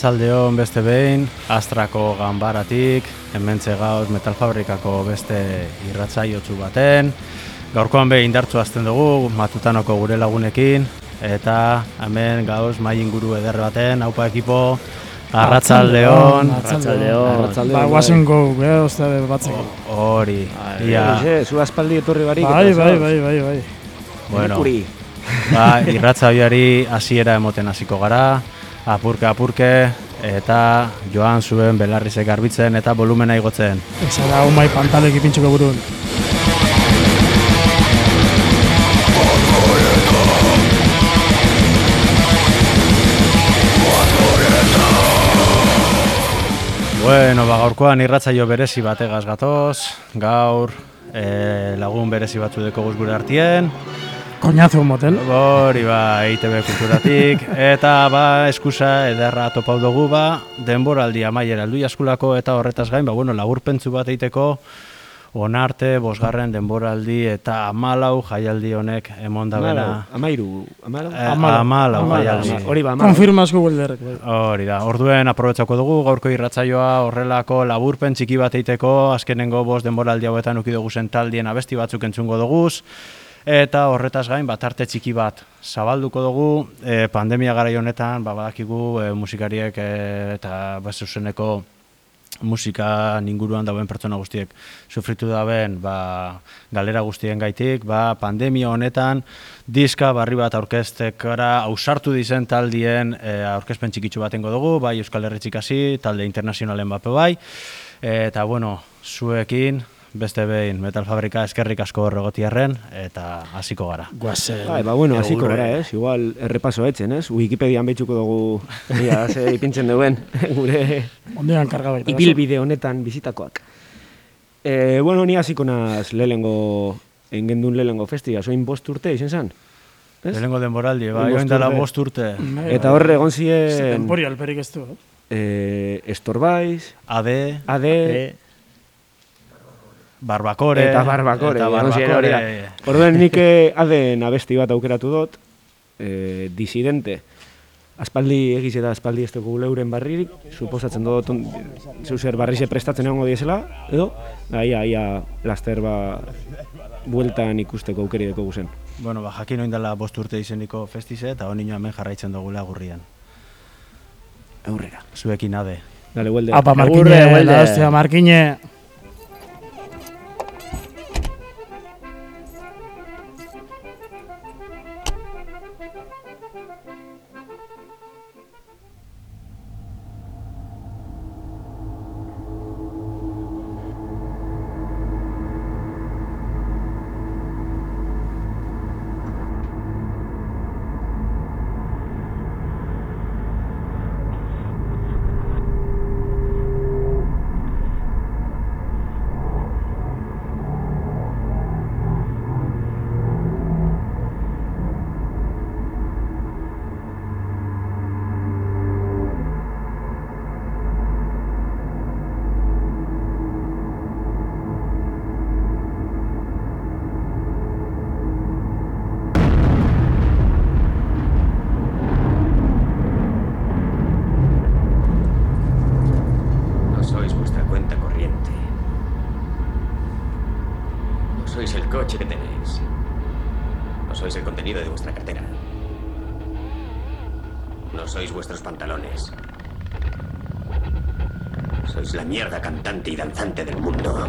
Arratsaldeon beste behin, Astrako ganbaratik, hementze gauz metalfabrikako beste irratzaiotzu baten. Gaurkoan behin indartzu azten dugu, matutanoko gure lagunekin, eta hemen gauz mai inguru eder baten, haupa ekipo, arratsaldeon. Arratsaldeon. Ba, guazen go, eh, uste batzeko. Hori, ia, Ia, zu aspaldi etorri barik. Bai, bai, bai, bai, bai. bueno, ba, irratzaioari hasiera emoten hasiko gara, apurke apurke, eta joan zuen belarrizek garbitzen eta volumena igotzen. Zara, umai pantalek ipintxuko burun. Bueno, ba, gaurkoan irratzaio berezi bategaz gatoz, gaur e, lagun berezi batzu deko guz gure artien, Koñazo motel. hori ba, EITB kulturatik, eta ba, eskusa ederra topau dugu ba, denboraldi amaiera aldu jaskulako eta horretaz gain, ba, bueno, laburpentzu bat eiteko, onarte, bosgarren denboraldi eta amalau jaialdi honek emonda bena. Amairu. Amairu. Eh, Amalau. amalau Amalau. jaialdi. Hori ba. Konfirmazko guelderrek, bai. Hori da, orduen aprobetsako dugu, gaurko irratzaioa horrelako laburpen txiki bat eiteko, azkenengo bost denboraldi hauetan uki dugu zen taldien abesti batzuk entzungo duguz, eta horretaz gain, bat arte txiki bat zabalduko dugu, e, pandemia garai honetan, ba, badakigu e, musikariek e, eta ba, zuzeneko musika inguruan dauen pertsona guztiek sufritu daben ba, galera guztien gaitik, ba, pandemia honetan diska barri bat aurkeztekara ausartu dizen taldien e, aurkezpen txikitsu batengo dugu, bai Euskal Herri txikasi, talde internazionalen bape bai, eta bueno, zuekin, beste behin Metal Fabrika eskerrik asko horregotiarren, eta hasiko gara. Guazen. Bai, ba, bueno, hasiko gara, ez? Igual errepaso etzen, ez? Wikipedian behitzuko dugu, ia, ze ipintzen duen, gure Ondean karga baita. ibilbide honetan bizitakoak. E, bueno, ni hasiko naz lehengo, engendun lehengo festia, soin bost urte, izen zen? Ez? Lehenengo denboraldi, bai, oin dela urte. bost urte. Bai, Eta horre egon ziren Temporial perik ez du, eh? e, Estorbaiz, AD, AD, Barbakore, eta Barbakore. eta. Barbakore. Orduan nik eh, ADen abesti bat aukeratu dut, e, disidente. Aspaldi egiz eta aspaldi ez dugu leuren barririk, suposatzen dut zuzer barrize prestatzen egongo diesela, edo, da, ia, ia, laster ba, bueltan ikusteko aukeri deko guzen. Bueno, ba, jakin oin dela bost urte izeniko festize, eta honi hemen jarraitzen dugula gurrian. Aurrera. Zuekin ade. Dale, huelde. Apa, Markine, huelde. Markine. Sois la mierda cantante y danzante del mundo.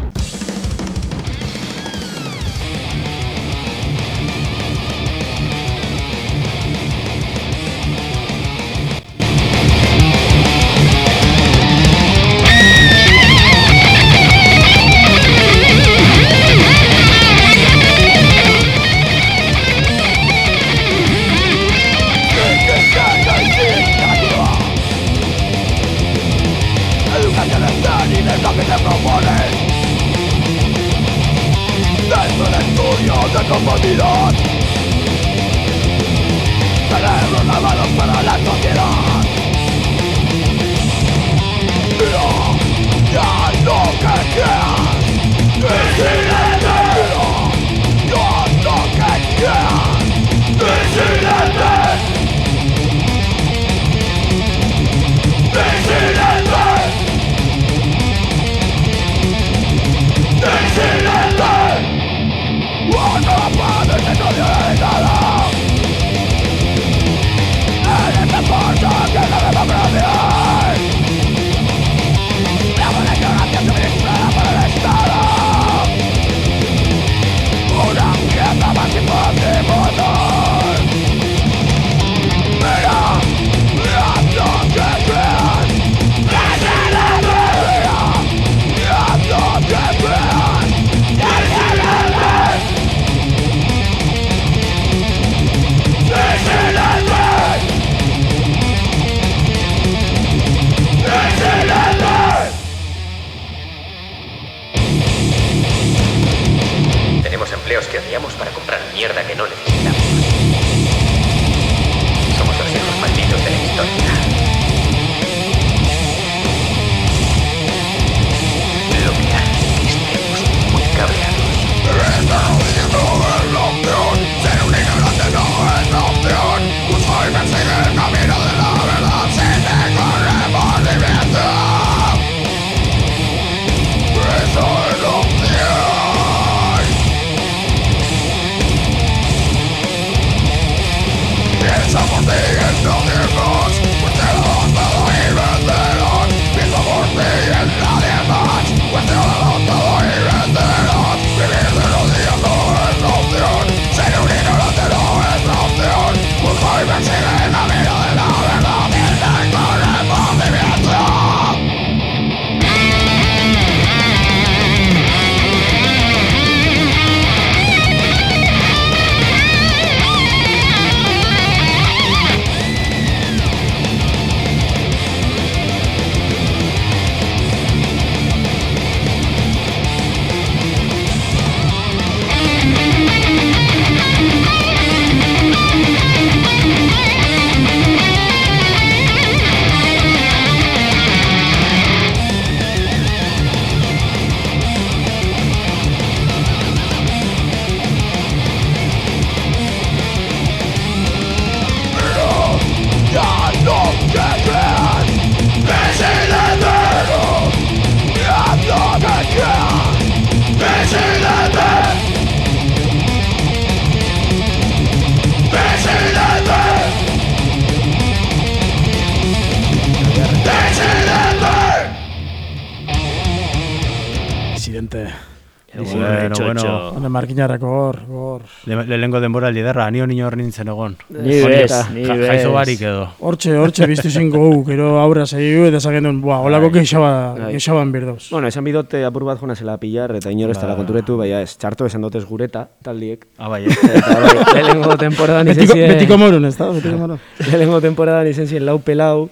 Markinarako hor, hor. Le- Lehenengo denbora liderra, nio nio hor nintzen egon. Ni bez, ni bez. Jaizo barik edo. Hortxe, hortxe biztu zen gau, gero aurra segiu, eta zagen duen, buah, holako keixaba, Bai. keixaban birdoz. Bueno, esan bidot apur bat jona zela pillar, eta inor ez dela konturetu, baina ez, txarto esan dotez gureta, taldiek. Ah, bai, Eta bai, lehenengo temporadan izen Betiko, zien... betiko morun, ez da? Betiko morun. Lehenengo temporadan izen zien lau pelau,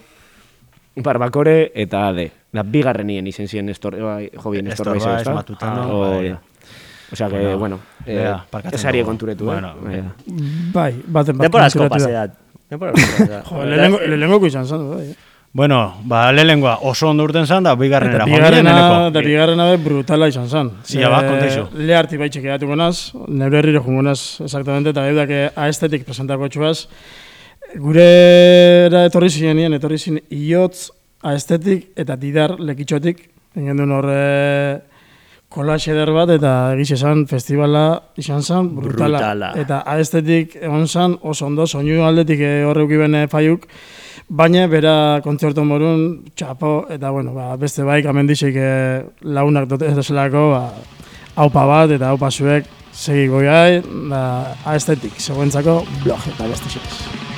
barbakore eta ade. Da, bigarrenien izen zien estor, bai, jo bien estor Estor Osea, que, Bueno, bueno, eh, ez ari dugu. konturetu, Bueno, eh? Bai, da. Bai, baten bat. Denbora asko konturatu da. paseat. Denbora asko paseat. Jo, lehenengo, izan zen, bai. Bueno, ba, lehenengoa oso ondo urten zan, da bigarrenera Eta joan bigarrena, eneko. bigarrena be brutala izan zen. Zia, ba, konta izu. Le harti bai txekeatuko naz, neure herriro jungo naz, exactamente, eta beudake aestetik presentako txuaz. Gure era etorri zirenien, etorri zinen iotz, aestetik eta didar lekitxotik, egin duen horre kolaxe eder bat, eta egiz esan festivala izan zen brutala. Brutala. Eta aestetik egon zen oso ondo, soinu aldetik eh, horre ukibene faiuk, Baina, bera kontzertu morun, txapo, eta bueno, ba, beste baik, amendixik eh, launak dut ez dezelako, ba, haupa bat eta haupa zuek segi goiai, da, aestetik, zegoentzako, blog eta beste xez.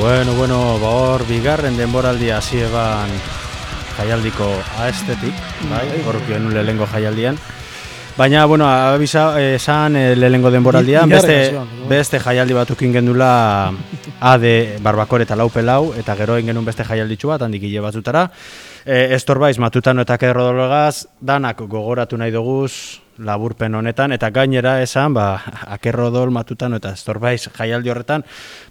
Bueno, bueno, ba hor, bigarren denboraldia hasi eban jaialdiko aestetik, bai, hor genuen lehengo jaialdian. Baina, bueno, abisa, esan eh, lehengo denboraldian, beste, beste jaialdi batukin gendula ade barbakor eta lau pelau, eta gero genuen beste jaialditxu bat, handik hile batzutara. E, estorbaiz, matutano eta kerrodologaz, danak gogoratu nahi duguz laburpen honetan, eta gainera esan, ba, akerrodol matutano eta estorbaiz jaialdi horretan,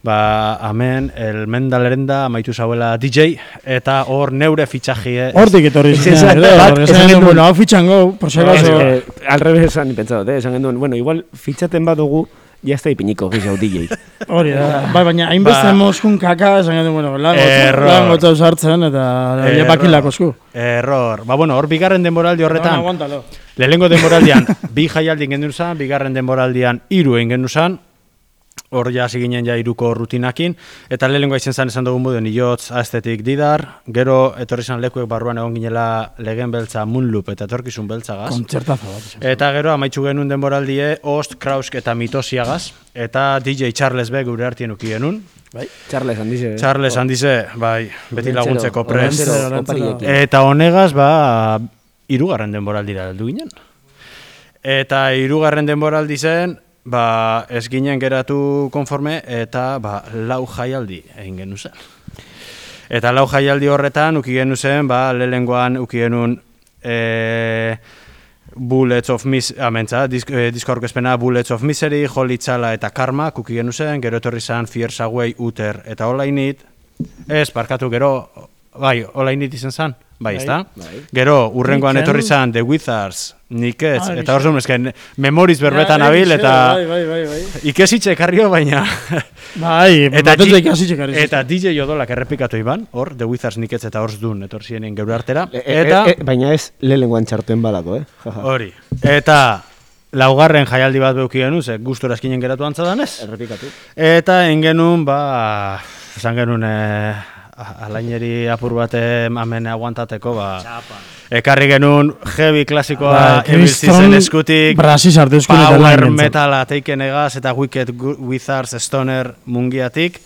ba, hemen, el mendalerenda amaitu zauela DJ, eta hor neure fitxajie... Hortik etorri zinen, esan- genuen- bueno, hau fitxango, por si acaso. Eh, al revés esan ni pentsatu, eh? esan genuen, bueno, igual fitxaten badugu, ya está ipiniko, gizau DJ. Hori da, bai, baina hainbeste Ba. moskun kaka, esan genuen, bueno, lan Error. lan gotau sartzen, eta Error. lepakilako esku. Error. Ba, bueno, hor bigarren denboraldi horretan, aguantalo. Lehenengo denboraldian bi jaialdi gendu zan, bigarren denboraldian hiru egin gendu zan, hor ja hasi ginen ja iruko rutinakin, eta lehenengo izen zan esan dugun buden iotz aestetik didar, gero etorri zan lekuek barruan egon ginela legen beltza Moonloop eta etorkizun beltzagaz. Kontzertazo bat. Eta gero amaitzu genuen denboraldie Ost, Krausk eta Mitosiagaz, eta DJ Charles B gure hartien uki genuen. Charles handize. Charles handize, bai, beti laguntzeko prest. Eta honegaz, ba, irugarren denboraldira heldu ginen. Eta hirugarren denboraldi zen, ba, ez ginen geratu konforme, eta ba, lau jaialdi egin genu zen. Eta lau jaialdi horretan, uki genu zen, ba, lehengoan uki genuen e, Bullets of Mis, amentza, e, disko aurkezpena Bullets of Misery, Holy eta Karma, kuki genu zen, gero etorri zen Fierce Away, Uter eta Olainit, ez, parkatu gero, bai, Olainit izen zen, bai, ezta? Gero, urrengoan etorri zen The Wizards, Niketz, Ah, eta hor zuen, esken, memoriz berbetan abil, eta Bai, bai, bai, bai. ikesitxe karrio, baina... Bai, Eta, batutze G- ikasi txekari. eta DJ Jodolak errepikatu iban, hor, The Wizards Niketz eta hor dun etor zienen geure artera. E, e, Eta, e, baina ez lehenengoan txartuen balako, eh? Hori, eta laugarren jaialdi bat beuki genuen, ze gustora eskinen geratu antzadan ez? Errepikatu. Eta engenun, ba, esan genuen, eh, alaineri apur bate amen aguantateko, ba, ekarri genuen heavy klasikoa Bai, Evil Season eskutik, Power. Metala teiken egaz eta Wicked Wizards Stoner mungiatik.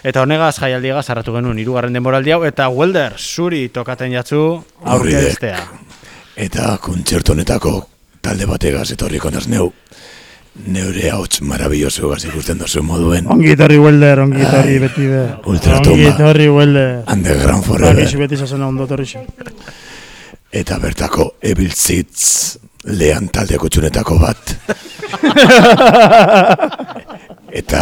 Eta honegaz jaialdiagaz harratu genuen hirugarren denboraldi hau eta Welder zuri tokaten jatzu aurkeztea. Eta kontzertu honetako talde bategaz etorriko naz neu. Neure hauts marabilloso gaz ikusten dozu moduen. Ongi etorri welder, ongi etorri beti be. ultratumba. Ongi etorri welder. Underground forever. beti zazena ondo etorri. Eta bertako Evil Seeds lehan talde kutxunetako bat. Eta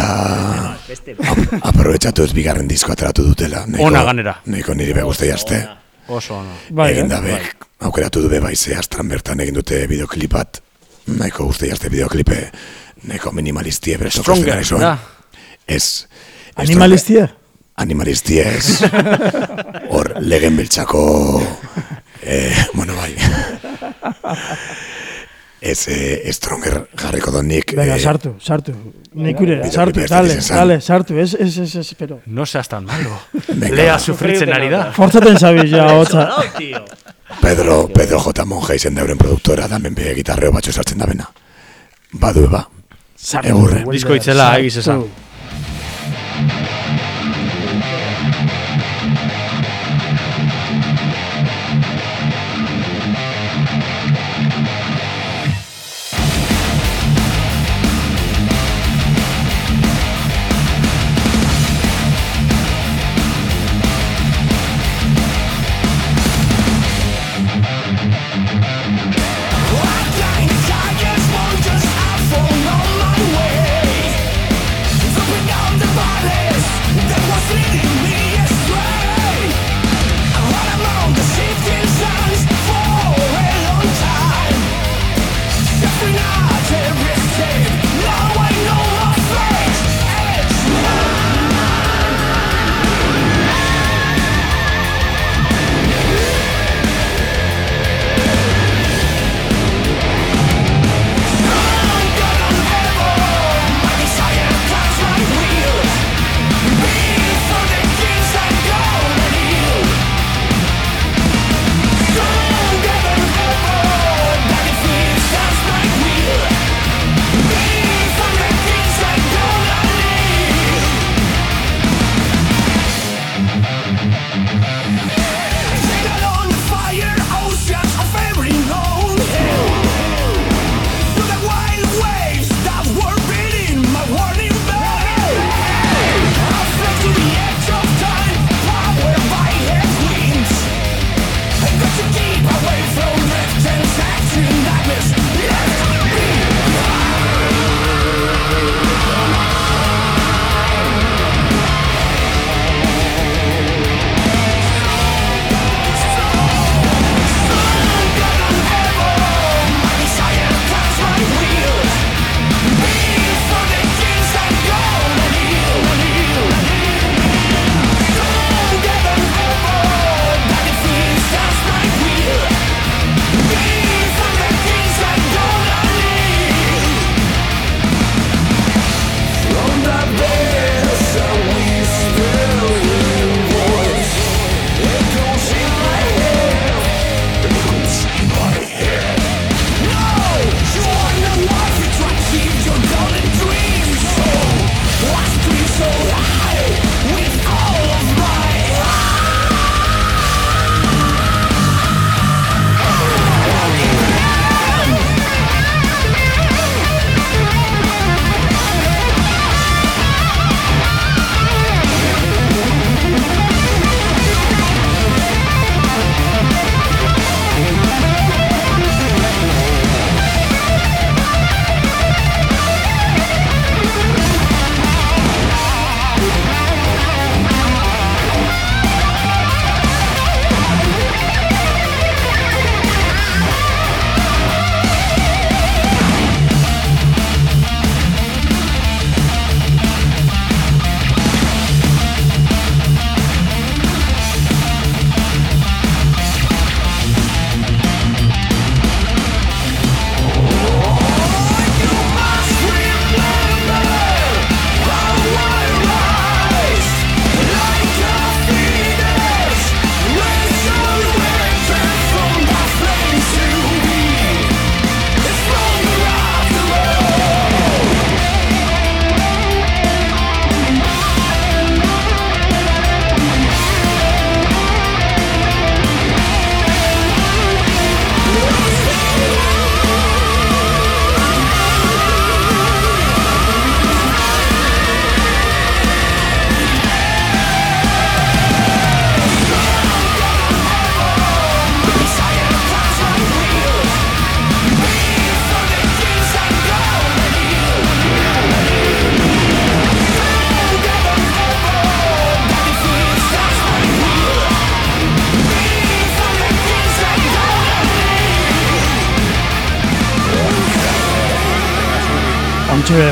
ap- aprobetxatuz bigarren disko ateratu dutela. Nahiko- Ona ganera. Nahiko niri beguzte jazte. Oso ono. Bai, egin eh? dabe, aukeratu dube baize astran bertan egin dute bideoklip bat. Nahiko guzti jazte bideoklipe, nahiko minimalistie bertoko Stronger, da. Ez. Animalistia? Animalistie ez. Hor, legen beltzako... Eh, bueno, bai. Ez, eh, stronger jarriko dut nik. Venga, eh, sartu, sartu. Nikure, Bideo sartu, dale, dale, sartu. Ez, ez, ez, ez, pero. No seas tan malo. Venga, Lea sufritzen ari da. Fortzaten zabiz ja, hotza. Pedro, Pedro J. Monja izen dauren produktora da menpe gitarreo batxo sartzen da bena. Badu eba. Sartu. Egurre. Disko itzela, egiz esan.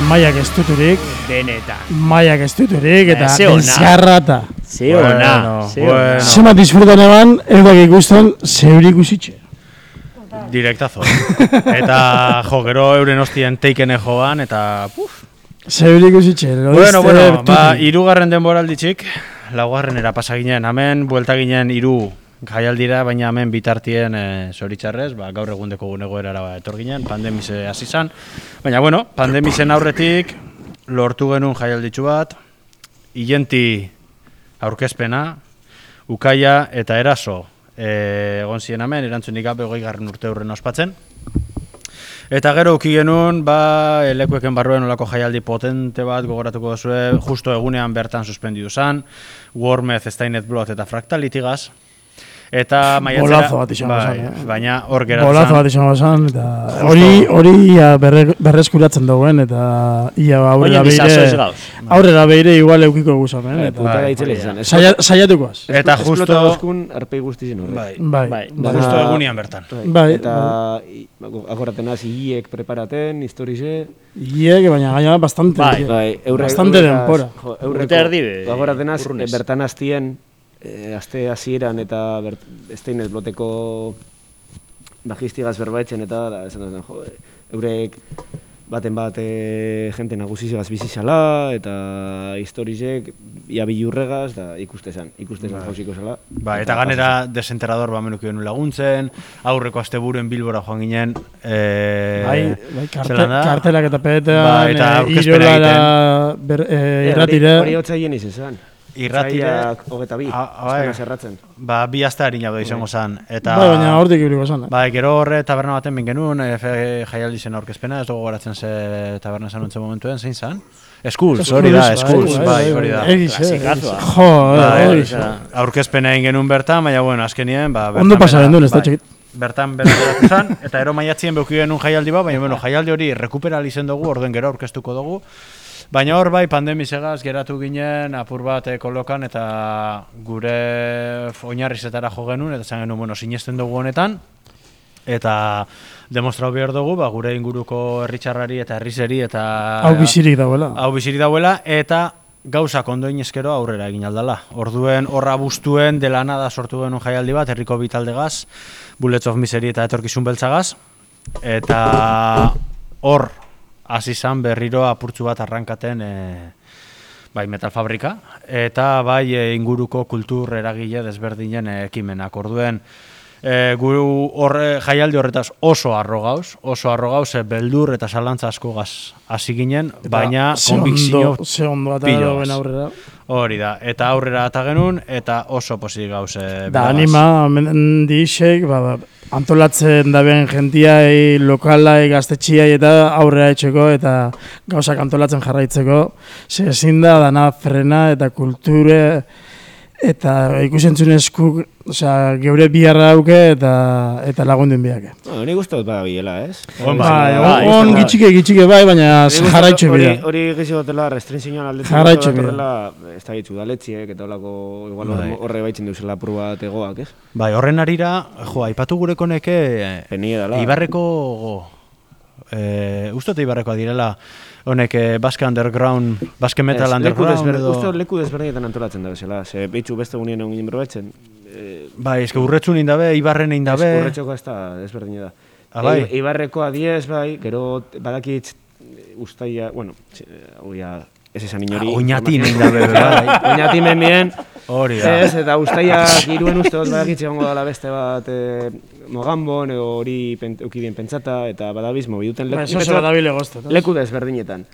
Maiak estuturik, Benetan. maiak estuturik, eta Eh, ze ona. desgarrata. Ze ona. Ze ona. bueno. Zema disfrutan eban, ez da ikusten, zeuri ikusitxe. Direktazo. eta jo, gero euren hostien teikene joan, eta puf. Zeuri ikusitxe. Bueno, bueno, ba, irugarren denboralditxik, laugarrenera pasa ginen, hemen, buelta ginen iru jaialdira, baina hemen bitartien e, zoritxarrez, ba, gaur egundeko gunegoerara ba, etor ginen, pandemize hasi zan. Baina, bueno, pandemizen aurretik, lortu genuen jaialditxu bat, hilenti aurkezpena, ukaia eta eraso e, egon ziren hemen, erantzunik gabe hogei garren urte hurren ospatzen. Eta gero uki genuen, ba, lekueken barruen olako jaialdi potente bat gogoratuko duzue, justo egunean bertan suspendidu zen, Wormez, Stainet Blot eta Fractalitigaz. Eta maiatzera... Golazo bat izango bai, eh? Baina hor geratu Golazo zen. bat izango zen, eta hori, hori ia berre, berreskuratzen dauen, eta ia aurrera beire, aurrera beire igual eukiko guzamen, Bai, eta bai, gaitzela hori da. izan. saia, saiatukoaz. Eta justo- Esplota dozkun arpei guztizien horre. Bai, Bai, Bai, bai. justo egunean bertan. Bai, Eta i- agoraten hasi hiek preparaten, historize. Iek, baina gaina bastante. Bai, Bai, eurre, Bastante. Jo, Urte erdi hasi, urrunez. bertan hastien, e, aste hasieran eta bert, esteinez bloteko bajistigaz berbaitzen eta da, esan duten, jo, eurek baten bat e, jente nagusizegaz bizizala eta historizek ia bilurregaz da ikuste zan, ikuste zan jauziko zela. Ba, eta ganera desenterador ba menuki laguntzen, aurreko asteburuen bilbora joan ginen, e, Bai, bai, karte, da? kartelak eta petean, Bai, eta eh, aurkezpena irolara, ber, eh, irratire. Hori hotzaien izan. Zaiak hogeta bi, Ah, bai. eskana zerratzen. ba, bi aste harin jau izango zen. Eta, Bai, baina hortik ibiliko eh. Ba, gero horre taberna baten bin genuen, F jaialdi zen aurkezpena, ez dugu goratzen ze taberna untzen momentuen, zein zen? Skulls, hori da, Skulls, bai, hori da. Egiz, eh. Jo, Bai, eh, hori egiz. da. Aurkezpena egin genuen bertan, baina bueno, azkenien, ba, bertan Ondo pasa bera- gendun, ez da bai, txekit. Bertan bertan zen, eta ero maiatzien beuki genuen jaialdi bat, baina bueno, jaialdi hori rekuperali zen dugu, orduen gero aurkeztuko dugu. Baina hor bai, pandemisegaz geratu ginen, apur bat eh, kolokan, eta gure oinarrizetara jo genuen, eta zan genuen, bueno, sinesten dugu honetan, eta demostrau behar dugu, ba, gure inguruko herritxarrari eta herrizeri, eta Hau bizirik dauela. hau biziri dauela eta gauzak ondoin eskero aurrera egin aldala. Orduen horra bustuen dela nada sortu genuen jaialdi bat, herriko bitaldegaz, Bullets of Misery eta etorkizun beltzagaz, eta hor hasi zan berriro apurtzu bat arrankaten e, bai metal fabrika, eta bai e, inguruko kultur eragile desberdinen e, ekimenak. Orduen, e, guru horre, jaialdi horretaz oso arro gauz, oso arro gauz, e, beldur eta zalantza asko gaz hasi ginen, baina konbikzio Ze ondo eta pilo aurrera. Hori da, eta aurrera eta genuen, eta oso posi gauz. E, Da anima, mendixek, ba, ba, antolatzen daben jentiai, lokalai, gaztetxiai eta aurrera etxeko eta gauzak antolatzen jarraitzeko. Ze ezin da dana frena eta kulture eta ikusentzun esku, osea, geure biharra dauke eta eta lagundin biake. Bueno, ni gustot badabilela, ez? On Bai, bai, on, on gitxike gitxike bai, baina jarraitxe bida. Hori gizu dutela restrinzioan aldetzen. Jarraitxe horrela, Ez da gitzu daletxiek eta holako igual Bai. horre- baitzen duzela apur bat egoak, ez? Bai, horren arira, jo, aipatu gureko neke, Penia dela. Ibarreko, e, ustote Ibarrekoa direla, honek eh, Basque Underground, Basque Metal Ez, leku Underground desberdin, edo... uste leku desberdinetan antolatzen da bezala. Ze bitxu beste gunien egun ginen berbetzen. E, Bai, eske urretxun indabe, Ibarren indabe... Urretxoko ez da desberdina da. Ah, bai? E, Ibarrekoa diez, bai, gero badakit ustaia, bueno, oia, ez esan inori. Ah, Oñatin informazio- indabe, bai. Oñatin ben bien. Hori da. Ez, eta ustaiak iruen uste dut badakit egongo dela beste bat e, mogambon, edo hori pen, eukidien pentsata, eta badabiz mobi duten Ba, leku, eso se badabile goztet. ez? leku desberdinetan.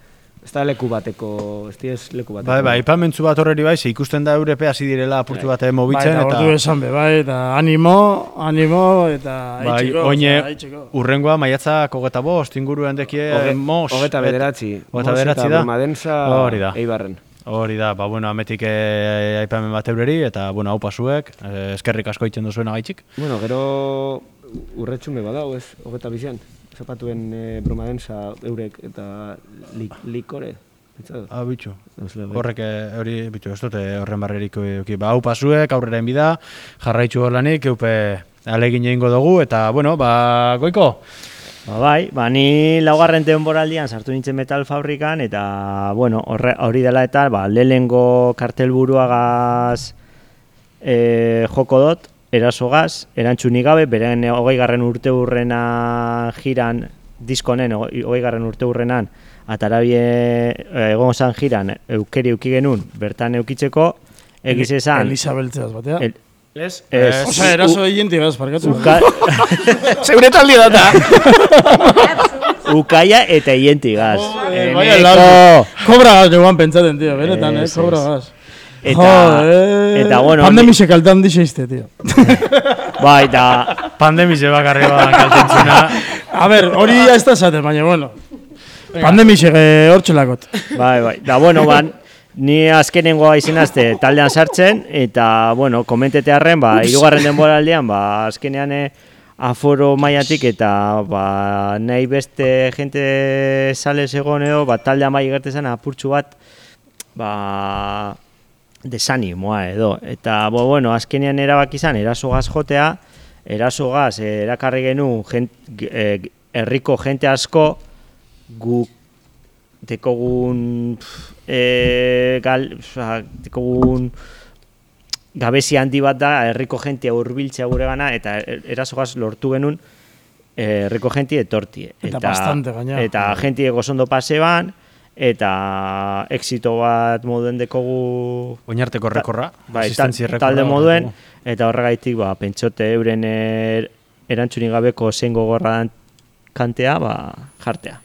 Ez da leku bateko, ez diez leku bateko. Bai, bai, ipamentzu bat horreri bai, ze ikusten da Europe hasi direla apurtu bat Bai, mobitzen, eta eta... ordu esan be, bai, eta animo, animo, eta Bai, aitzeko, oine, osea, aitzeko. urrengoa maiatzak hogeta bost, inguruan dekie Hoge- mos. Hogeta et- bederatzi. Hogeta bederatzi da. Brumadensa Hori da. Eibarren. Hori da, ba, bueno, ametik eh, aipamen bat eureri, eta, bueno, hau pasuek, eh, eskerrik asko itzen duzuen agaitxik. Bueno, gero urretxume badau, ez, hogeta bizian. Zapatuen e, Brumadensa eurek eta li, likore. Ah, bai. Horrek, eh, hori, bitxu, ez dute horren barrerik euki. Ba, hau pasuek, aurrera enbida, jarraitzu horlanik, eupe alegin egingo dugu, eta, bueno, ba, goiko, Ba, bai, ba, ni laugarren denboraldian sartu nintzen metal fabrikan, eta, bueno, horre, hori dela eta, ba, lehengo kartelburuagaz e, joko dot, erasogaz, erantzunik gabe, beren hogei garren urte hurrena jiran, diskonen hogei garren urte hurrenan, atarabie e, egon zan jiran, eukeri euki genuen, bertan eukitzeko, egiz esan, Elisabeltzeaz batea. el, Ez? Ez. Osa, eraso egin tigaz, parkatu. uka, Zeure taldi data! ukaia eta hientigaz. Vaya Eneko! Kobra gaz, neguan pentsaten, tío, benetan, eh, Ez, kobra ez. gaz. Eta, Joder, eta bueno, Pandemisek altan dixeizte, tío. bai, eta, Pandemi ze bakarri badan kaltentzuna. A ber, hori ya ez da esaten, baina, bueno. Pandemisek eh, hortxelakot. bai, bai, da, bueno, ban, ni azkenengo izenazte taldean sartzen, eta, bueno, komentetearren, ba, irugarren denboraldean, ba, azkenean eh, aforo maiatik eta ba, nahi beste jente sale egoneo, ba, taldea mai gertezan apurtxu bat, ba, desanimoa edo. Eta, bo, bueno, azkenean erabaki izan, erasogaz jotea, erasogaz eh, erakarri genu eh, herriko jente asko, gu dekogun e, gal, oza, dekogun gabezi handi bat da herriko jentia hurbiltzea guregana eta er- erasogaz lortu genuen eh, herriko jentie etortie. Eta bastante, gainera. Eta jentie gozondo paseban, eta exito bat moduen dekogu Oinarteko rekorra. bai, ta- talde moduen, eta horregaitik ba, pentsote euren er, erantzunik gabeko zein gogorra kantea ba, jartea.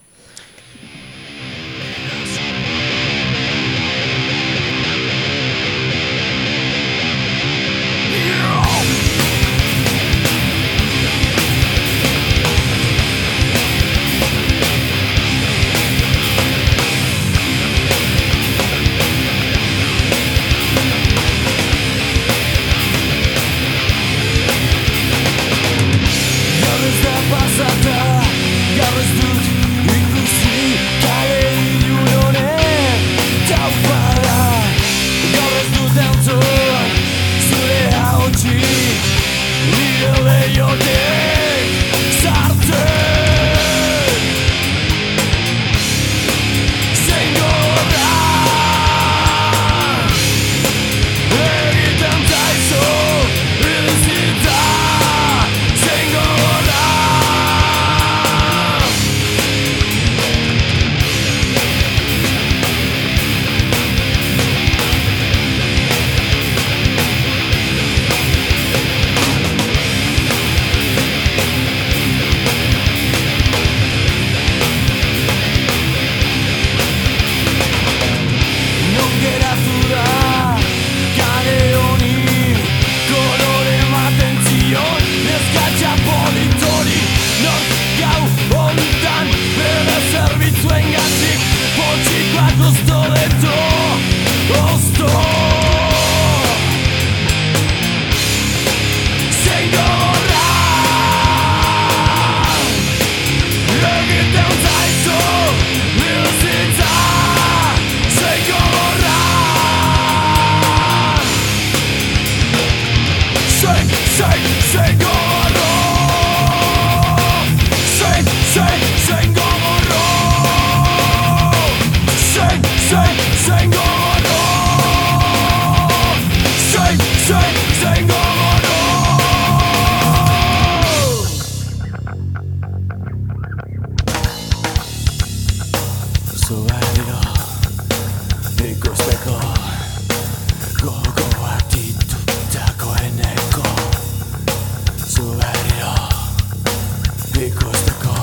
Ikusteko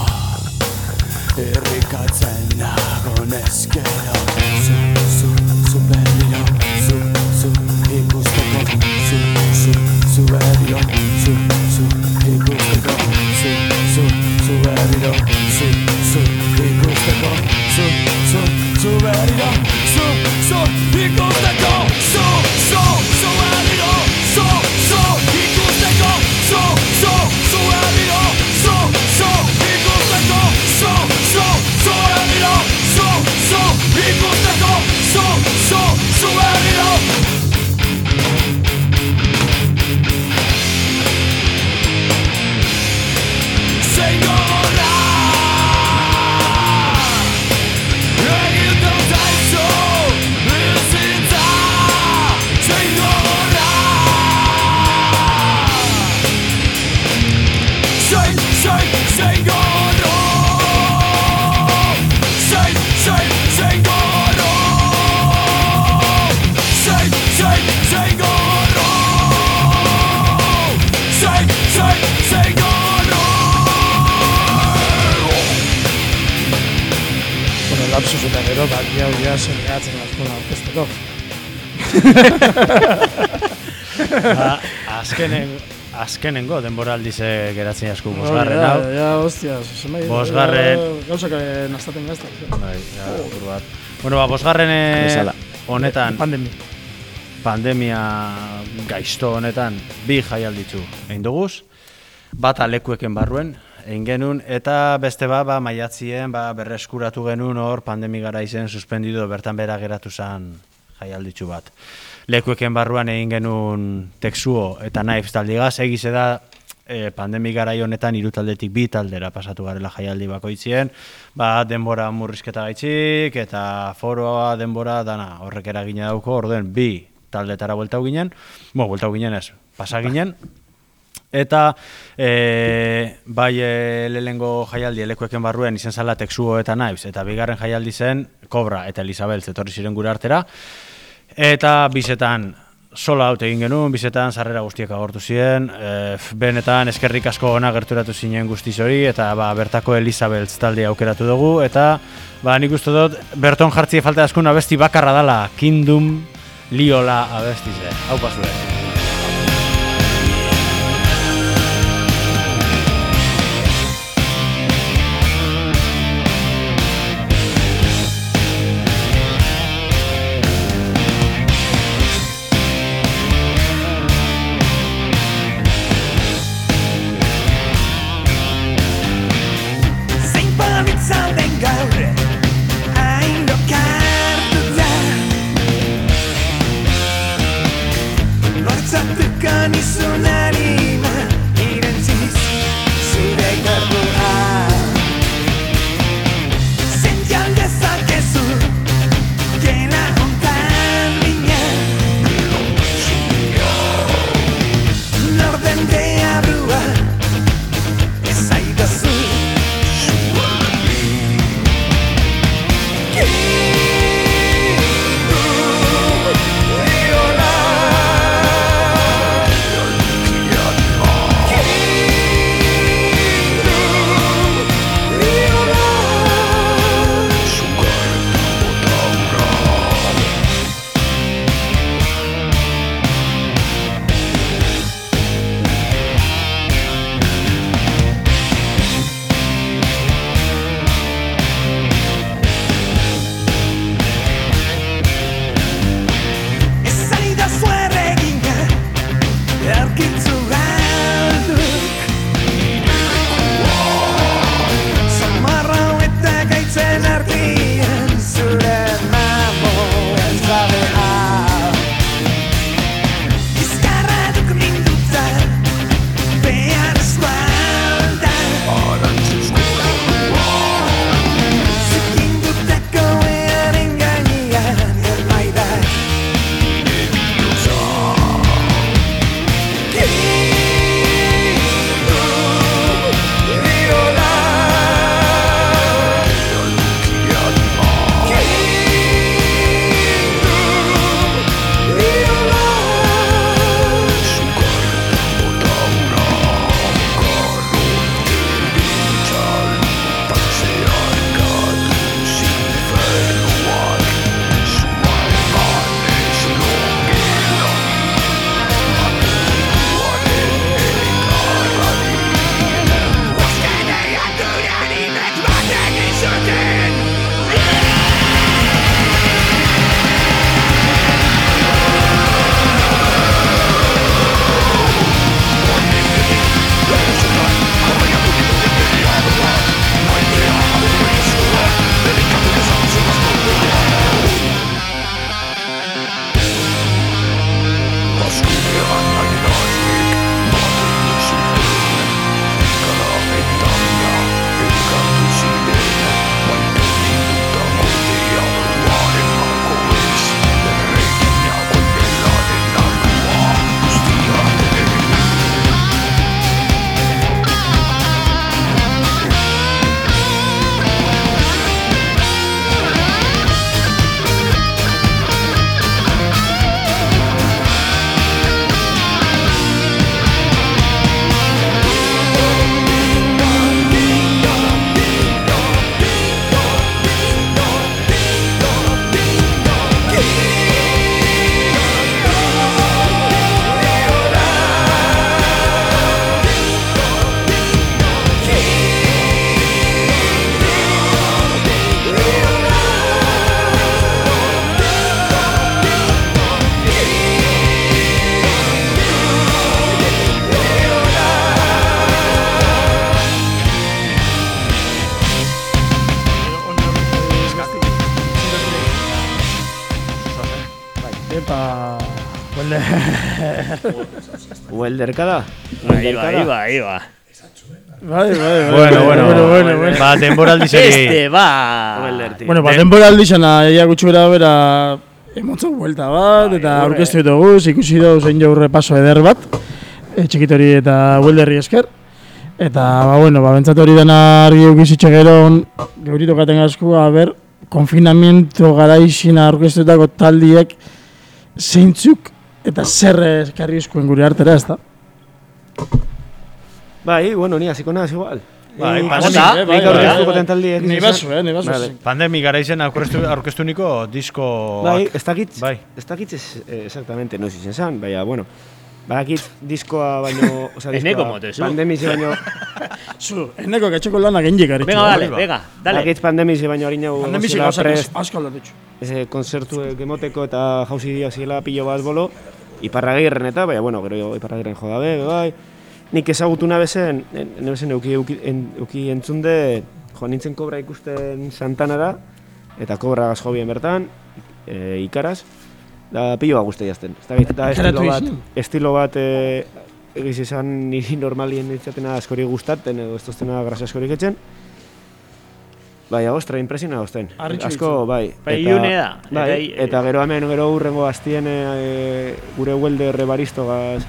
irrikatzen nago neskero Zu, zu, zuberiro, zu, zu, ikusteko Zu, zu, zuberiro, zu, zu, ikusteko Zu, zu, zuberiro, zu, zu, gero, bat, jau, ja, zer gehatzen askola orkesteko. Ba, azkenen, azkenengo denboraldize geratzen jasku bosgarren hau. Ja, ja, hostia, zemai. Bosgarren. Gauzak eh, nastaten gazta. Bai, ja, apur bat. Bueno, ba, bosgarren eh, honetan, Pandemi. pandemia gaizto honetan, bi jaialditzu egin duguz. Bata lekueken barruen, egin genuen, eta beste ba, ba maiatzien, ba, berreskuratu genuen hor, pandemi gara izen suspendido, bertan bera geratu zen jaialditzu bat. Lekueken barruan egin genuen Texuo eta Knives taldigaz, egize da e, pandemi garai honetan hiru taldetik bi taldera pasatu garela jaialdi bakoitzien, ba, denbora murrizketa gaitxik, eta foroa denbora dana horrek eragina dauko, orduen bi taldetara bueltau ginen, bo, bueltau ginen ez, pasa ginen, Eta e, bai e, lehengo jaialdi elekueken barruen izen zala Texuo eta Naiz, eta bigarren jaialdi zen Kobra eta Elisabel zetorri ziren gure artera. Eta bizetan sola haute egin genuen, bizetan sarrera guztiek agortu ziren, e, benetan eskerrik asko ona gerturatu zinen guztiz hori, eta ba, bertako Elisabel talde aukeratu dugu, eta ba, nik uste dut berton jartzie falta askun abesti bakarra dala, Kingdom Liola abestize. Hau pasure. Uelderka da. Bai, bai, bai, bai. Bai, bai, bai. Bueno, bueno, bueno, bueno, bueno. Ba, denboraldi zeri. Este, ba. Bueno, ba, denbora aldizena, ia gutxura bera, emotza buelta bat, eta aurkeztu ditugu, ikusi dugu zein jau repaso eder bat, e, txikitori eta huelderri esker. Eta, ba, bueno, ba, bentsat hori dena argi eukizitxe gero, geurito katen asko, a ber, konfinamiento garaixina aurkeztutako taldiek zeintzuk eta zer eskarri eskuen gure artera, ez da? Bai, bueno, ni hasiko naz igual. Bai, Ni- pandemi, Nik eh, bai, nik aurkeztuko bai. Ni basu, eh, ni basu. Vale. Pandemi garaizen aurkeztu, aurkeztuniko disko... Bai, ez dakit, Bai. ez dakit ez, eh, exactamente noiz izan zen, baina, bueno, badakit diskoa baino, Eneko diskoa, mote, zu. pandemize baino, Zu, eneko ketxeko lanak enjik aritxu. Venga, dale, venga, dale. badakit pandemize baino harinau Pandemizik zela gauzak prest, asko aldetxu. eze, konzertu emoteko eta jauzi dia ziela pilo bat bolo, iparragirren eta, baina, bueno, gero iparragirren jo dabe, bai, nik ezagutu nabezen, nabezen euki, euki, en, euki entzunde, joan nintzen kobra ikusten Santanara, eta kobra gazjobien bertan, e, ikaraz, da pilo bat guzti jazten. Ez da, estilo bat, estilo bat, e, egiz esan niri normalien itzatena askori gustaten, edo ez toztena grasa askorik etxen, Bai, ostra, impresiona gozten. Harritxu Asko, bai. Bai, eta- ilune da. Bai, Eta eta gero hemen, gero urrengo aztien e, gure huelde rebaristogaz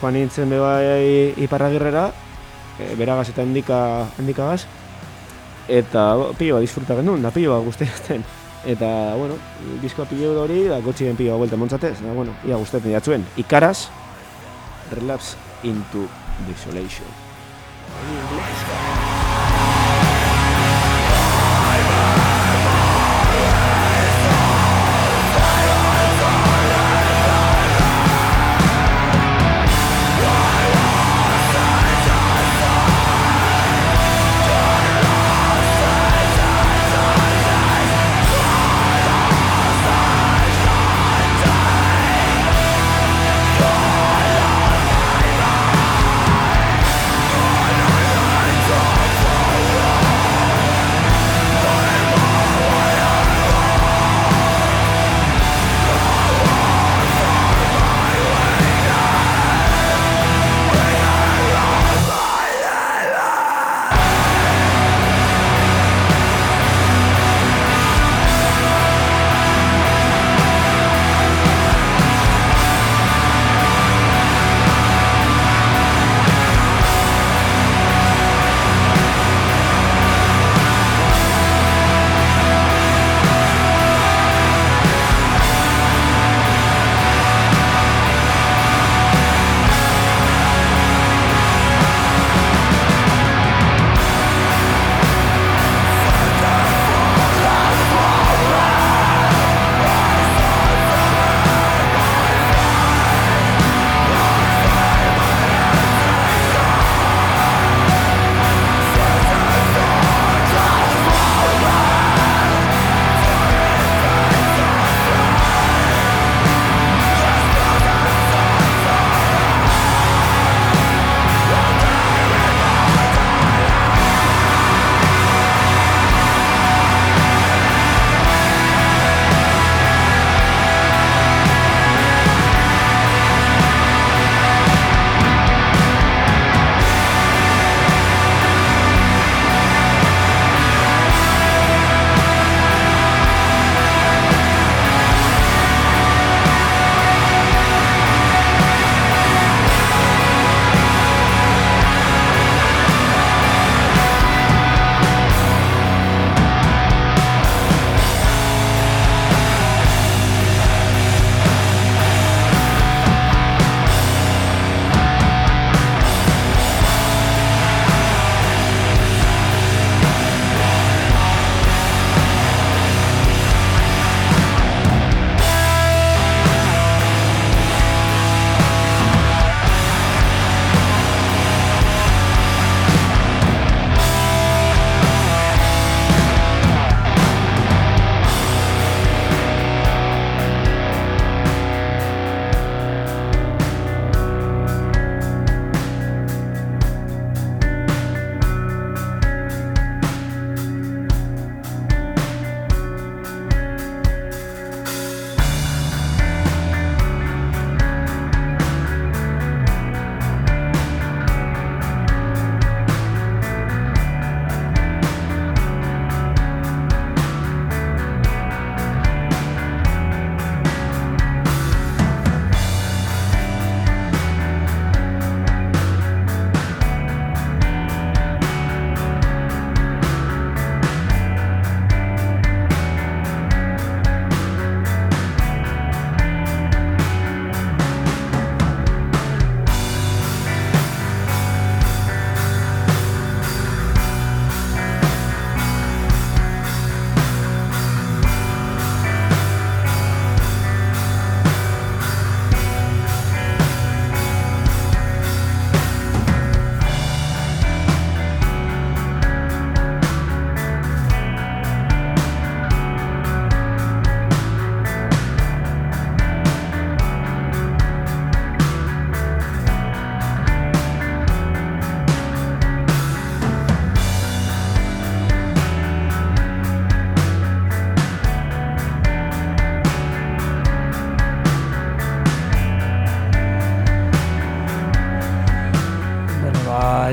joan nintzen be bai iparragirrera, e, beragaz eta handika, handikagaz, eta bo, pilo bat disfruta genuen, da pilo bat guztiazten. Eta, bueno, diskoa pilo hori, da gotxien pilo bat buelta montzatez, da, bueno, ia guztetan jatzuen. Ikaraz, Relapse into Desolation.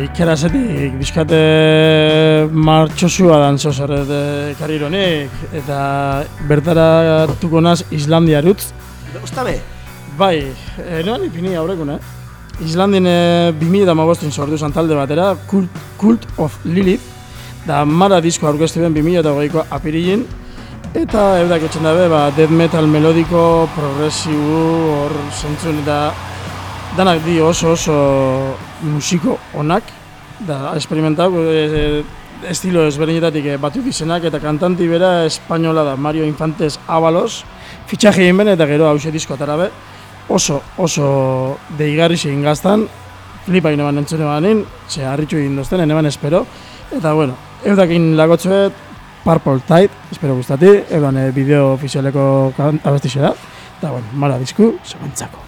Ikerazetik bizkate martxosua dan zozer karironik, eta bertaratuko naz Islandiarutz. Ostabe, Bai, e, noan ipini aurrekun, eh? Islandin e, 2008 sortu zen talde batera, Cult, Cult of Lilith, da mara disko aurkeztu ben 2008ko apirilin, eta eudak etxen dabe, ba, death metal melodiko, progresibu, hor zentzun eta danak di oso oso musiko onak, da experimentau, e, estilo ezberdinetatik e, batu izenak eta kantanti bera espainola da Mario Infantes Avalos, fitxaje egin ben eta gero hause disko atara be, oso oso deigarri egin gaztan, flipa egin eban entzune banin, ze harritxu egin dozten, eneban espero, eta bueno, eudakin lagotzuet, Purple Tide, espero gustati, eudan e, bideo ofizialeko abestixe da, eta bueno, mara disku, zobantzako.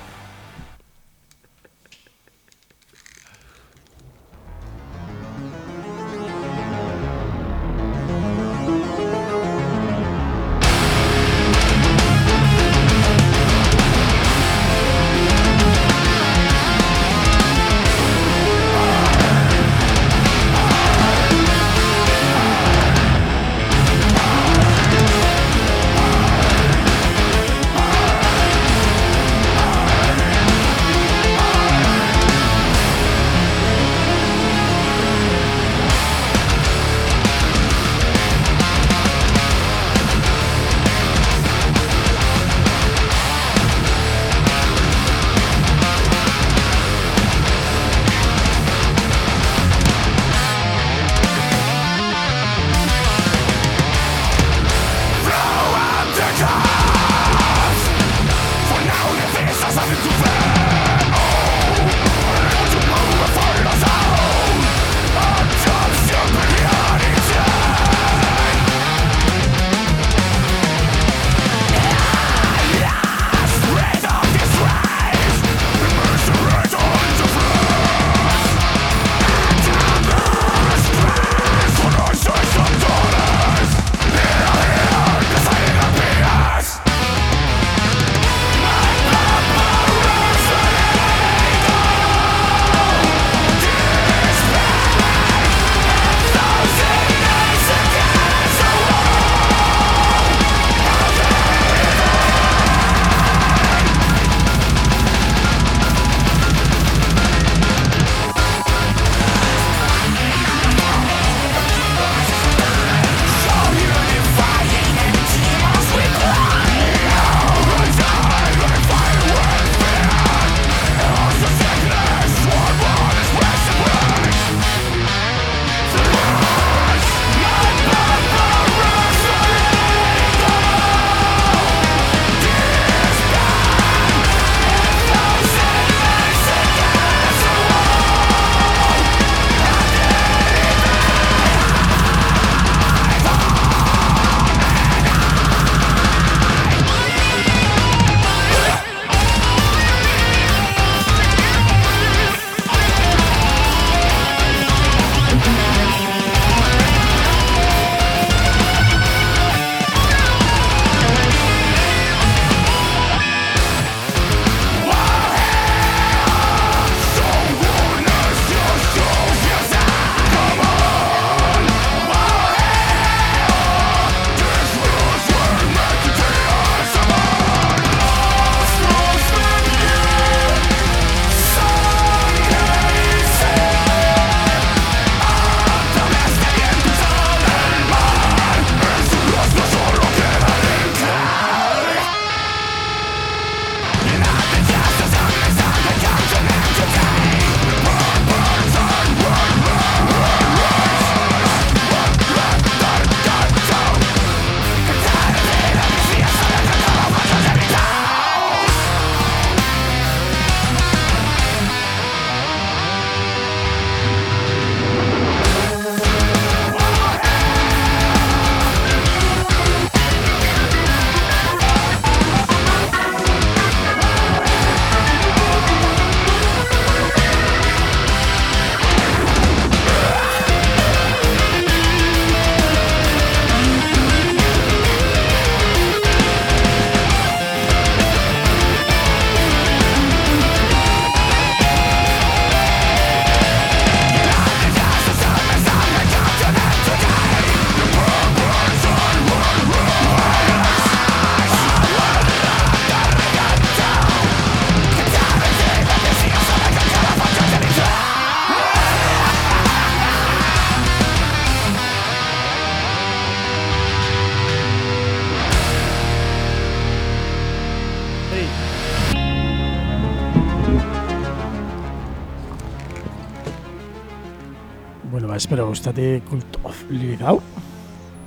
Guztatik Cult of hau.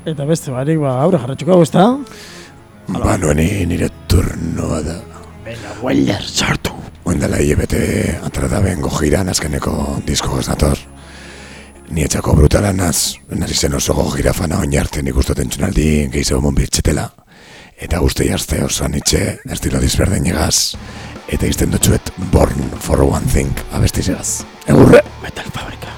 Eta beste barik, ba, aurre jarratxuko hau, ezta? Ba, nueni nire turnoa da. Venga, Weller, sartu. Oendela hilebete atradaben gojiran azkeneko disko nator. Ni etxako brutala naz, nazi zen oso gojira fana oinartzen ikustoten txunaldi gehiago monbirtxetela. Eta guzti jazte oso nitxe, estilo disberden egaz. Eta izten dutxuet Born for One Thing abestizegaz. Egurre! Metal Fabrika.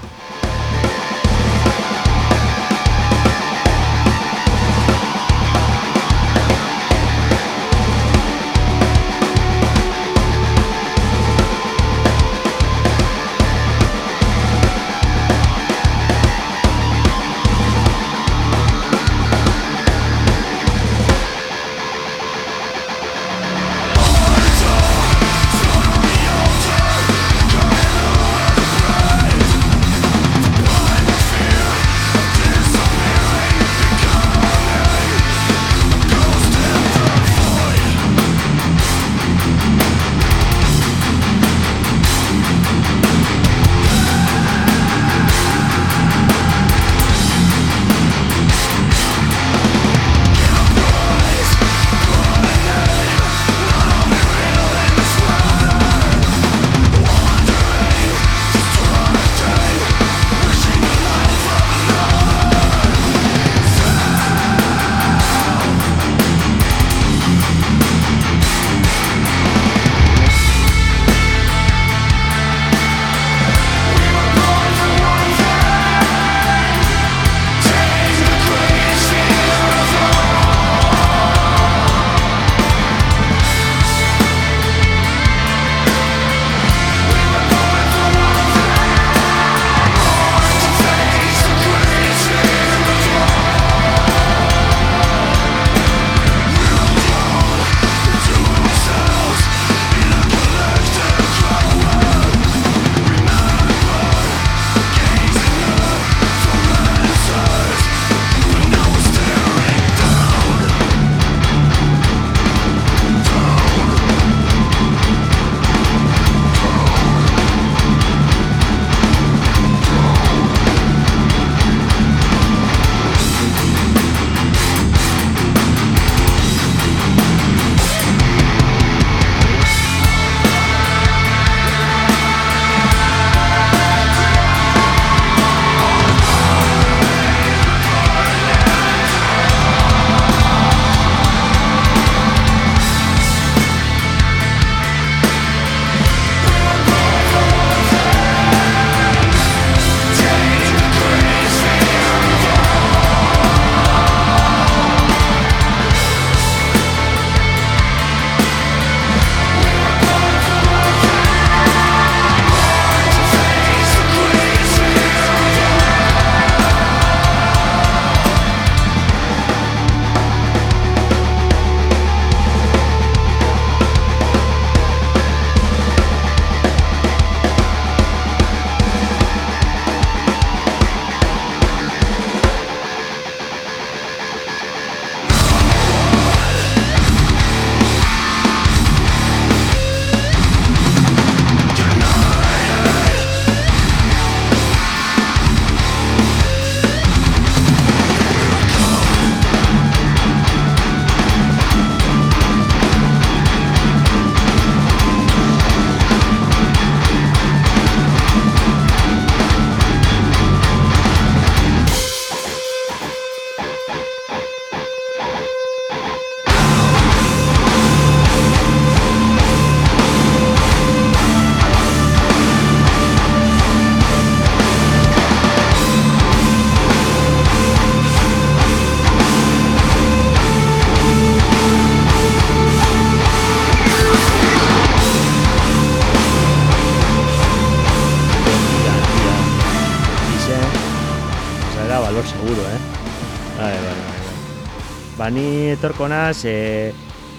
Etorko naz, e,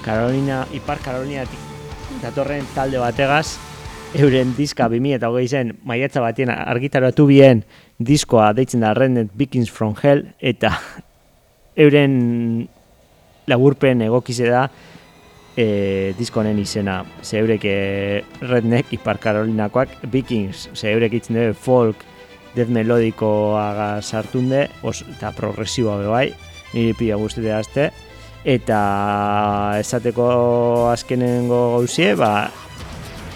Carolina, Ipar Carolinatik datorren talde bategaz, euren diska 2008 zen maiatza batien argitaratu bien diskoa deitzen da Redneck Vikings from Hell, eta euren laburpen egokize da e, disko honen izena. Ze eurek e, Redneck Ipar Carolinakoak Vikings, ze eurek itzen dute folk death melodikoa sartunde, os, eta progresiboa be bai, niri pila guztite azte, eta esateko azkenengo gauzie, ba,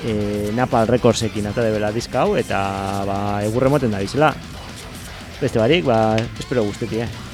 e, Napal Recordsekin ata debela diska hau, eta ba, egurre moten da bizela. Beste barik, ba, espero guztetik, eh?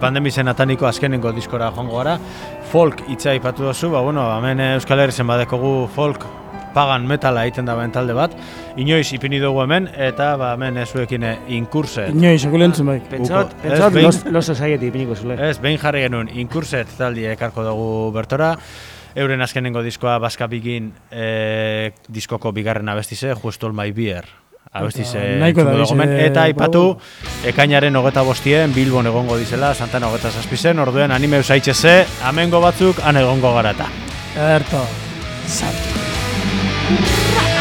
Pandemizen ataniko azkenengo diskora joango gara. Folk hitza ipatu duzu, ba, bueno, hemen eh, Euskal Herrizen badekogu folk pagan metala egiten da talde bat. Inoiz ipini dugu hemen, eta ba, hemen ezuekin inkurset. Inoiz, akulentzun bai. Pentsat, pentsat, los, los society ipiniko zule. Ez, behin jarri genuen inkurset taldi ekarko dugu bertora. Euren azkenengo diskoa Baska Bigin eh, diskoko bigarren abestize, Just All My Beer. Abestize Eta nahiko dugu hemen. Eta aipatu ekainaren hogeta bostien Bilbon egongo dizela, Santana hogeta zazpizen, orduen anime usaitxeze, amengo batzuk han egongo garata. Erto. Sartu.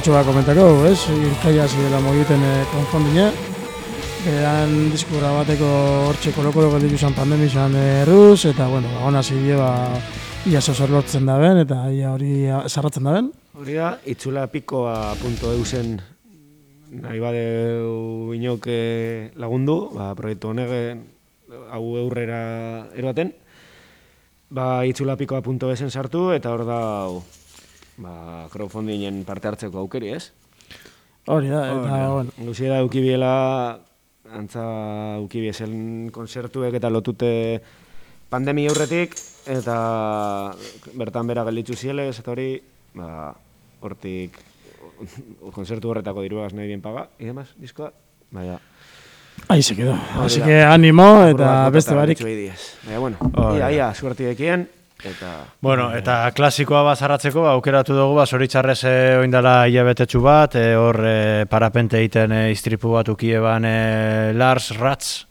Osatxo bat komentako, ez? Irkaia zirela mogiten e, konfondine. Beran diskura bateko hortxe kolokolo gelditu izan pandemi izan erruz, eta, bueno, ba, ona zidie, ba, ia zozor lortzen da ben, eta ia hori zarratzen da ben. Hori da, itzula pikoa punto eusen nahi badeu inok eh, lagundu, ba, proiektu honegen hau eurrera eroaten, ba, itzula pikoa punto eusen sartu, eta hor da, ba, crowdfundingen parte hartzeko aukeri, ez? Hori da, eta, bueno, Luziera eukibiela, antza eukibiezen konzertuek eta lotute pandemi aurretik, eta bertan bera gelditzu zielez, eta hori, ba, hortik konzertu horretako diruagaz nahi bien paga, y demás, diskoa, baina... ahí se quedó. Así da. que ánimo, eta beste barik. Baina, bueno, ia, da. ia, suertidekien, eta... Bueno, eta klasikoa bazarratzeko, ba, aukeratu dugu, ba, zoritxarrez e, oindala hilabetetsu bat, e, hor e, parapente egiten e, istripu bat ukieban e, Lars Ratz,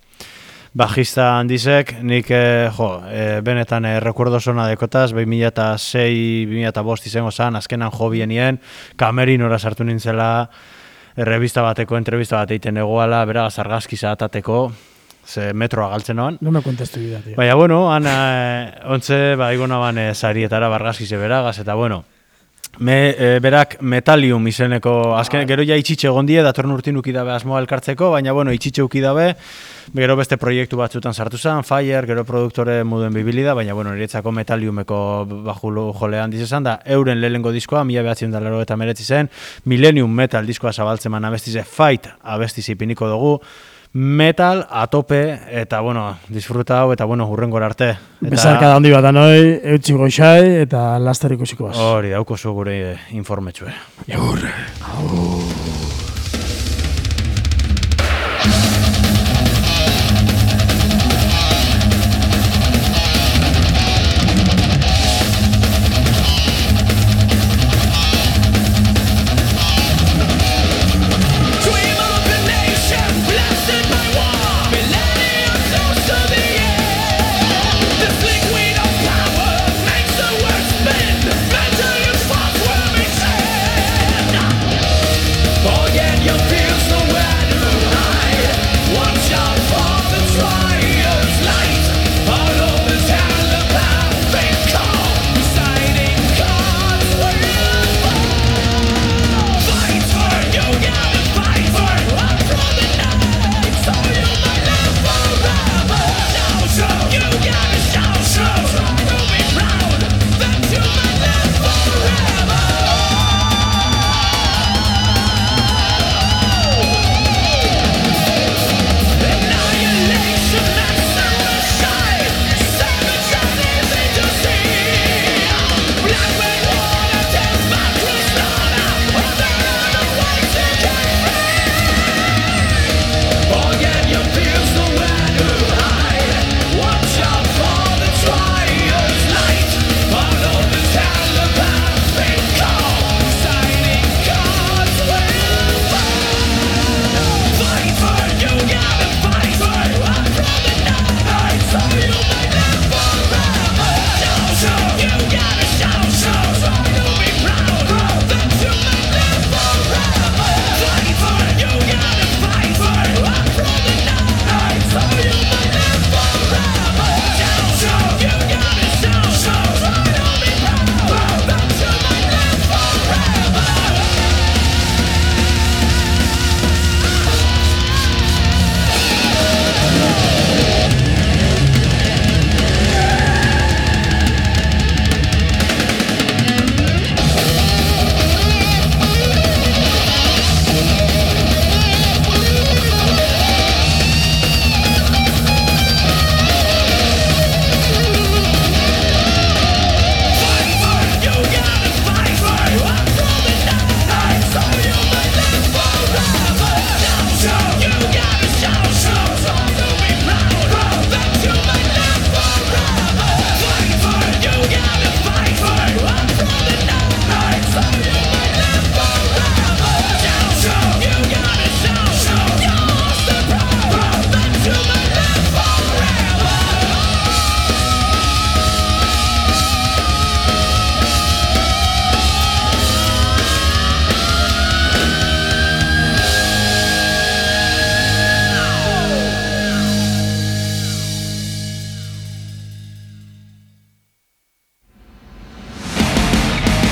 bajista handizek, nik, e, jo, e, benetan e, rekuerdo zona dekotaz, 2006-2005 izango zan, azkenan jo bienien, kamerinora sartu nintzela, e, revista bateko, entrevista bat egiten egoala, bera, zargazki zatateko, ze metroa galtzen noan. No me cuentes tu vida, tío. Baina, bueno, han, eh, ontze, ba, igona ban eh, sarietara bargazkize beragaz, eta, bueno, me, eh, berak metalium izeneko, azken, gero ja itxitxe egon die, datorren urtin ukidabe asmoa elkartzeko, baina, bueno, itxitxe ukidabe, gero beste proiektu batzutan sartu zen, Fire, gero produktore moduen bibilida, baina, bueno, niretzako metaliumeko bajulu jolean dizezan, da, euren lehengo diskoa, mila behatzen da eta meretzi zen, Millennium Metal diskoa zabaltzen man abestize, Fight abestiz ipiniko dugu, metal, atope, eta, bueno, disfruta hau, eta, bueno, hurrengora arte. Eta- Bezarka da handi bat anoi, eutxi goixai, eta laster ikusiko baz. Hori, dauko zu gure informetxue. Agur.